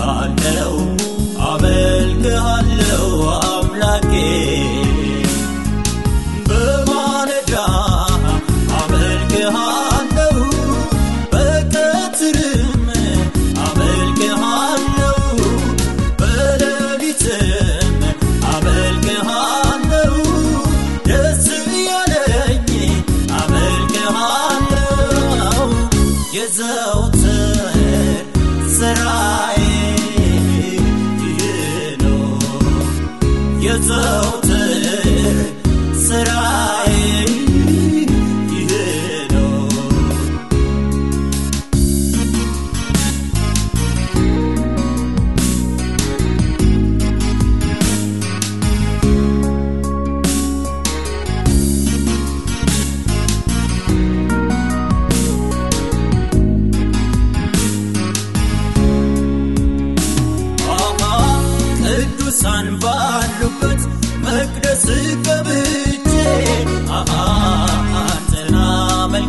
I know. ስራዬ ይህ ነው የዘውትር ስራ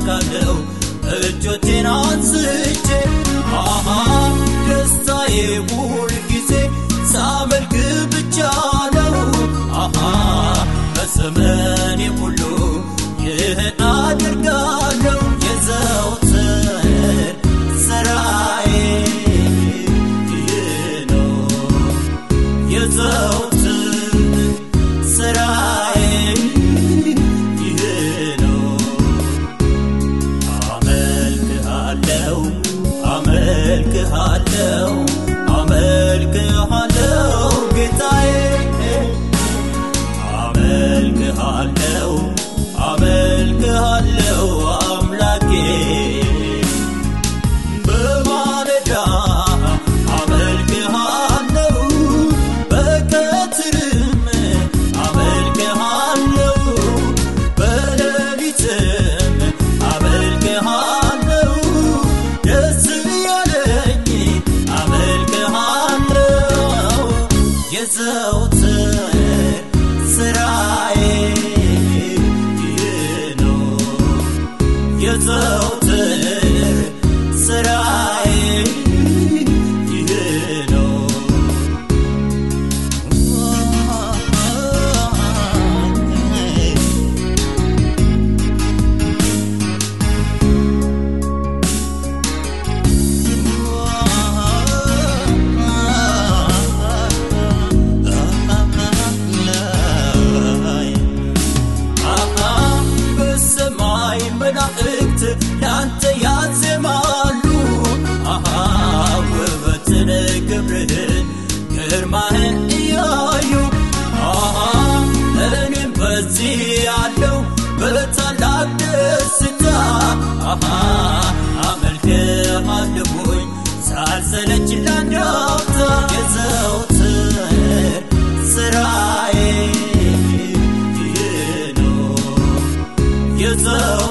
አሻለው እጆቴን አንስቼ አሃ ደስታዬ ሁል ጊዜ ሳመልክ ብቻ ነው። አሃ በዘመኔ ሁሉ አመልክሃለው አመልክሃለው አምላኬ። በማለዳ አመልክሃለው በቀትርም ደስ እያለኝ አመልክሃለው የዘውትር ደማለሁኝ ሳልሰለች ላንዳውታ የዘውትር ስራዬ ይህ ነው። የዘው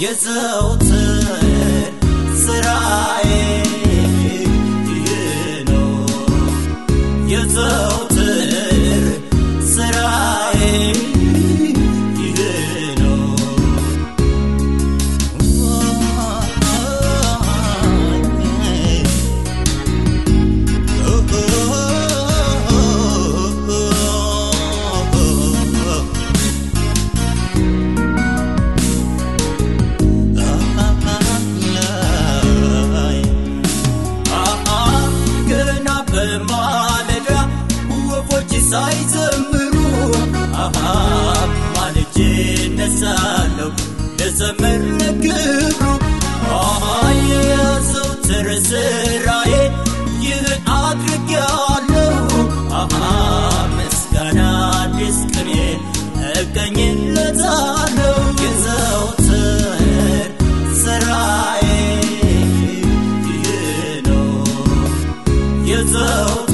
የዘውትር ስራዬ ሳይዘምሩ አሃ ማልጄ እነሳለሁ? ልዘምር ለክብሩ አሃ የዘወትር ስራዬ ይህ አድርጌያለሁ። አሃ ምስጋና አዲስ ቅኔ እቀኝለታለሁ የዘወትር ስራዬ ይህ ነው። የዘወ